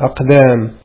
أقدام.